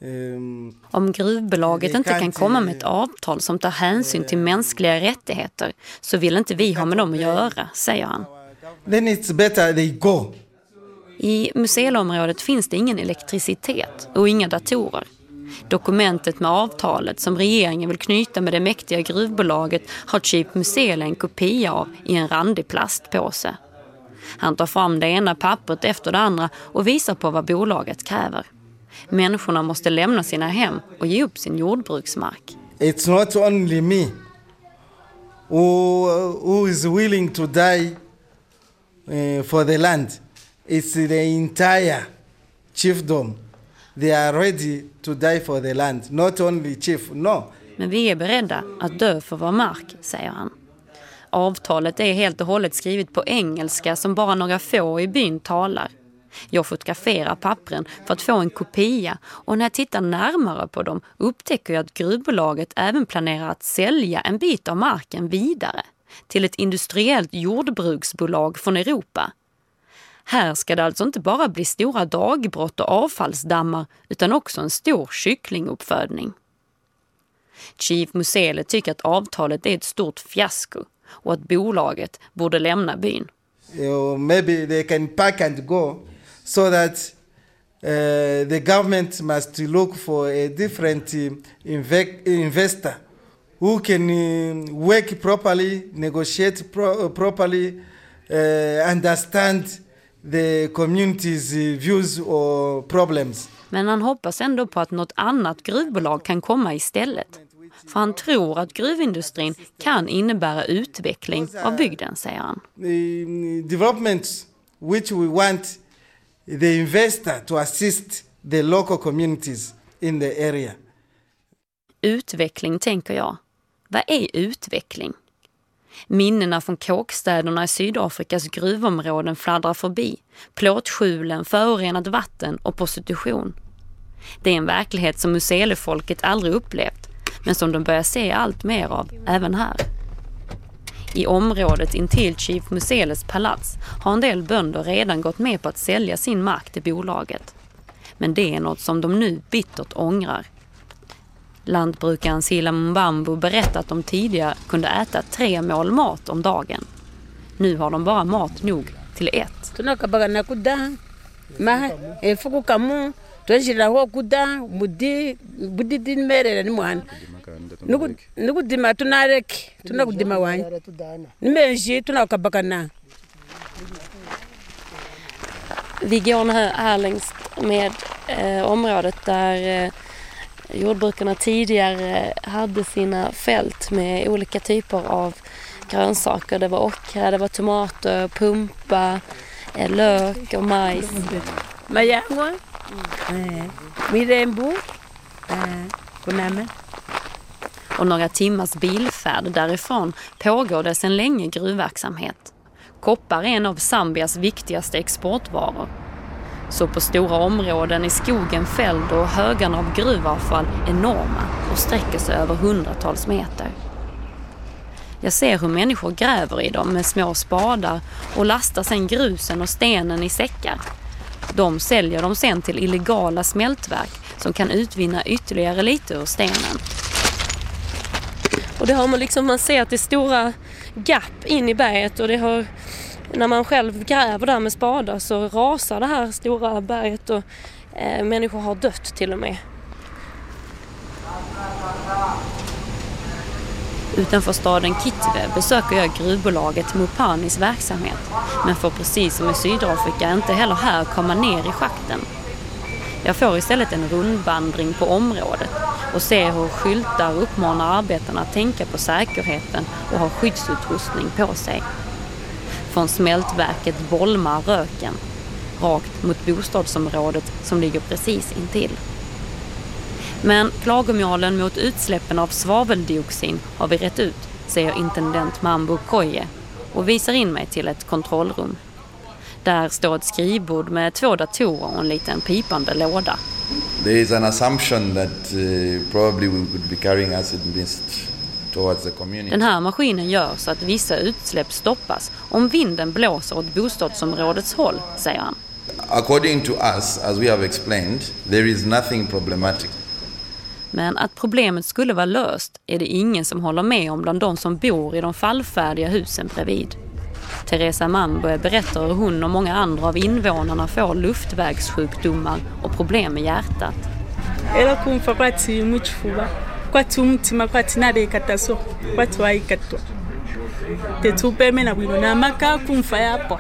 Um, Om gruvbolaget inte kan komma med ett avtal som tar hänsyn till mänskliga rättigheter så vill inte vi ha med dem att göra, säger han. Then it's better they go. I museiområdet finns det ingen elektricitet och inga datorer. Dokumentet med avtalet som regeringen vill knyta med det mäktiga gruvbolaget har Cheap Musele en kopia av i en randig plastpåse. Han tar fram det ena pappret efter det andra och visar på vad bolaget kräver. Människorna måste lämna sina hem och ge upp sin jordbruksmark. It's not only me who, who is willing to die eh, for the land. It's the entire chiefdom. They are ready to die for the land. Not only chief, no. Men vi är beredda att dö för vår mark, säger han. Avtalet är helt och hållet skrivet på engelska som bara några få i byn talar. Jag fotograferar pappren för att få en kopia och när jag tittar närmare på dem upptäcker jag att gruvbolaget även planerar att sälja en bit av marken vidare till ett industriellt jordbruksbolag från Europa. Här ska det alltså inte bara bli stora dagbrott och avfallsdammar utan också en stor kycklinguppfödning. Chief Musele tycker att avtalet är ett stort fiasko och att bolaget borde lämna byn. Uh, maybe they can pack and go so that uh, the government must look for a different eh, inve investor who can eh, work properly, negotiate pro properly, uh, understand the community's views or problems. Men han hoppas ändå på att något annat gruvbolag kan komma istället. För han tror att gruvindustrin kan innebära utveckling av bygden, säger han. The development which we want the investor to assist the local communities in the area. Utveckling, tänker jag. Vad är utveckling? Minnena från kåkstäderna i Sydafrikas gruvområden fladdrar förbi. Plåtskjulen, förorenat vatten och prostitution. Det är en verklighet som Muselefolket aldrig upplevt, men som de börjar se allt mer av även här. I området intill Chief Museles palats har en del bönder redan gått med på att sälja sin mark till bolaget. Men det är något som de nu bittert ångrar. Lantbrukaren Sila Mbambu berättar att de tidigare kunde äta tre mål mat om dagen. Nu har de bara mat nog till ett. kuda. Mudi wanye tunakabakana Vi går här, här längs med eh, området där eh, jordbrukarna tidigare hade sina fält med olika typer av grönsaker. Det var ockra, det var tomater, pumpa, eh, lök och majs. Majangwa, eh, mirembo, eh. Och några timmars bilfärd därifrån pågår det sedan länge gruvverksamhet. Koppar är en av Zambias viktigaste exportvaror. Så på stora områden i skogen fälld och högarna av gruvavfall enorma och sträcker sig över hundratals meter. Jag ser hur människor gräver i dem med små spadar och lastar sedan grusen och stenen i säckar. De säljer dem sen till illegala smältverk som kan utvinna ytterligare lite ur stenen. Och det har man liksom, man ser att det är stora gap in i berget och det har, när man själv gräver där med spadar så rasar det här stora berget och eh, människor har dött till och med. Utanför staden Kitwe besöker jag gruvbolaget Mopanis verksamhet men får precis som i Sydafrika inte heller här komma ner i schakten. Jag får istället en rundvandring på området och ser hur skyltar uppmanar arbetarna att tänka på säkerheten och ha skyddsutrustning på sig. Från smältverket bolmar röken, rakt mot bostadsområdet som ligger precis intill. Men klagomålen mot utsläppen av svaveldioxin har vi rätt ut, säger intendent Mambo Koye och visar in mig till ett kontrollrum. Där står ett skrivbord med två datorer och en liten pipande låda. There is an assumption that uh, probably we could be carrying acid mist. Den här maskinen gör så att vissa utsläpp stoppas om vinden blåser åt bostadsområdets håll, säger han. According to us, as we have explained, there is nothing problematic. Men att problemet skulle vara löst är det ingen som håller med om bland de som bor i de fallfärdiga husen bredvid. Teresa Manboe berättar hur hon och många andra av invånarna får luftvägssjukdomar och problem med hjärtat. Kwathi umutima kwathi nalekata so kwathi waikatwa tetupemena bwino namaka kumva yapo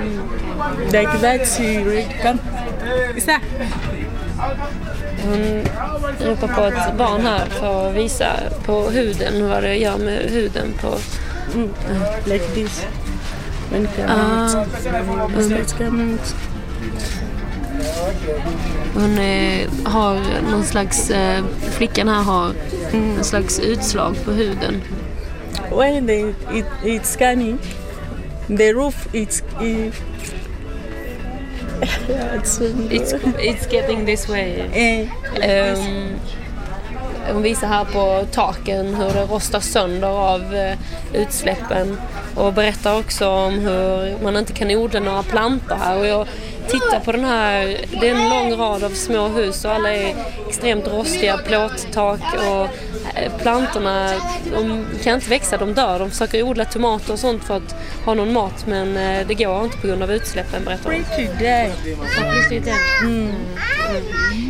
Mm. like that uh, isa. Hon ropar på ett barn här för att visa på huden vad det gör med huden på... Mm. like this. When it come Ah. out. Out Hon eh, har någon slags... Eh, flickan här har en slags utslag på huden. when they it, it's scanning the roof it's it, it's, It's, it's getting this way. Ehm, hon visar här på taken hur det rostar sönder av eh, utsläppen och berättar också om hur man inte kan odla några plantor här. Och jag tittar på den här, det är en lång rad av små hus och alla är extremt rostiga, plåttak och eh, plantorna de kan inte växa, de dör. De försöker odla tomater och sånt för att ha någon mat men eh, det går inte på grund av utsläppen berättar dead. mm.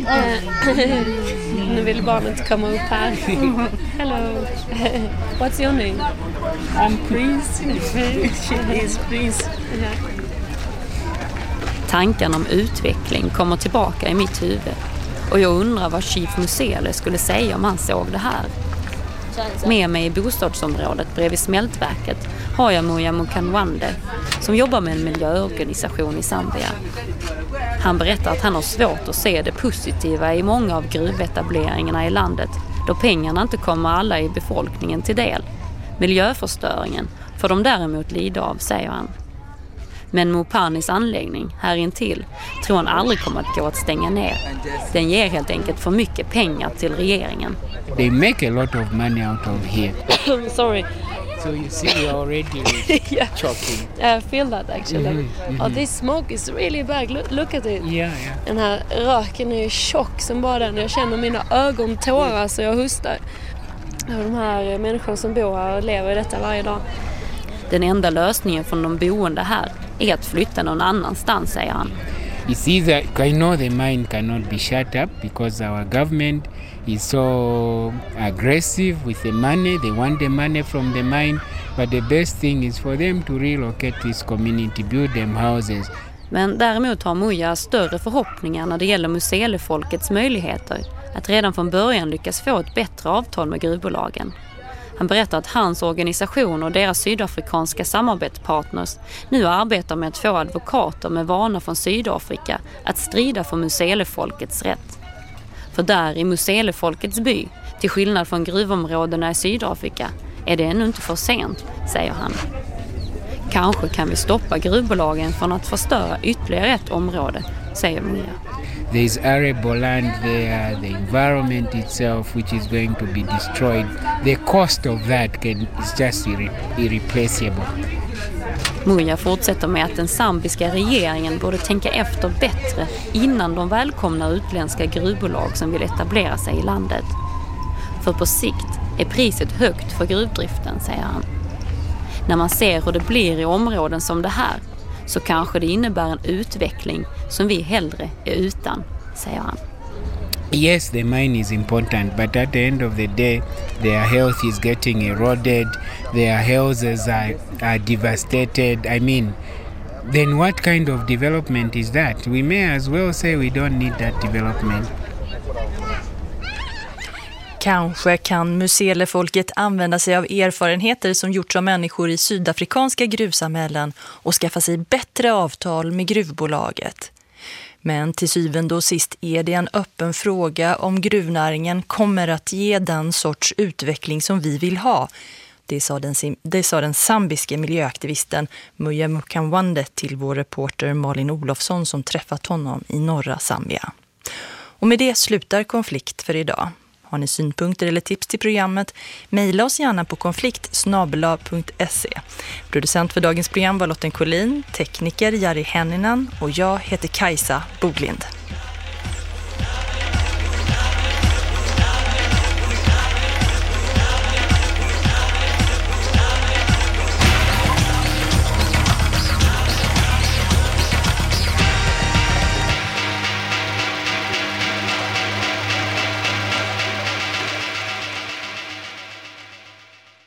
Eh, nu vill barnet komma upp här. Hello. What's your name? I'm Prince. She is Prince. Tanken om utveckling kommer tillbaka i mitt huvud och jag undrar vad Chief Musele skulle säga om han såg det här. Med mig i bostadsområdet bredvid smältverket har jag Moja Mukanwande som jobbar med en miljöorganisation i Zambia. Han berättar att han har svårt att se det positiva i många av gruvetableringarna i landet då pengarna inte kommer alla i befolkningen till del. Miljöförstöringen får de däremot lida av, säger han. Men Mopanis anläggning här intill tror han aldrig kommer att gå att stänga ner. Den ger helt enkelt för mycket pengar till regeringen. They make a lot of money out of here. Sorry. So you see, you're already Yeah. choking. I feel that actually. Mhm, mhm. Oh, this smoke is really bad. Look, look at it. Yeah, yeah. Den här röken är tjock som bara den. Jag känner mina ögon tårar så jag hostar. Och de här människorna som bor här och lever i detta varje dag. Den enda lösningen från de boende här är att flytta någon annanstans, säger han. It's either I know the mine cannot be shut up because our government is so aggressive with the money. They want the money from the mine, but the best thing is for them to relocate this community, build them houses. Men däremot har Muja större förhoppningar när det gäller Muselefolkets möjligheter att redan från början lyckas få ett bättre avtal med gruvbolagen. Han berättar att hans organisation och deras sydafrikanska samarbetspartners nu arbetar med att få advokater med vana från Sydafrika att strida för Muselefolkets rätt. För där i Muselefolkets by, till skillnad från gruvområdena i Sydafrika, är det ännu inte för sent, säger han. Kanske kan vi stoppa gruvbolagen från att förstöra ytterligare ett område, säger Mia. There is arable land there, the environment itself, which is going to be destroyed. The cost of that can, is just irre- irreplaceable. Muja fortsätter med att den zambiska regeringen borde tänka efter bättre innan de välkomnar utländska gruvbolag som vill etablera sig i landet. För på sikt är priset högt för gruvdriften, säger han. När man ser hur det blir i områden som det här så kanske det innebär en utveckling som vi hellre är utan, säger han. Yes, the mine is important, but at the end of the day, their health is getting eroded, their houses are, are devastated. I mean, then what kind of development is that? We may as well say we don't need that development. Kanske kan muselefolket använda sig av erfarenheter som gjorts av människor i sydafrikanska gruvsamhällen och skaffa sig bättre avtal med gruvbolaget. Men till syvende och sist är det en öppen fråga om gruvnäringen kommer att ge den sorts utveckling som vi vill ha. Det sa den, det sa den zambiske miljöaktivisten Muja Mukamwande till vår reporter Malin Olofsson som träffat honom i norra Zambia. Och med det slutar konflikt för idag. Har ni synpunkter eller tips till programmet? Maila oss gärna på konfliktsnabela.se. Producent för dagens program var Lotten Collin, tekniker Jari Henninen och jag heter Kajsa Boglind.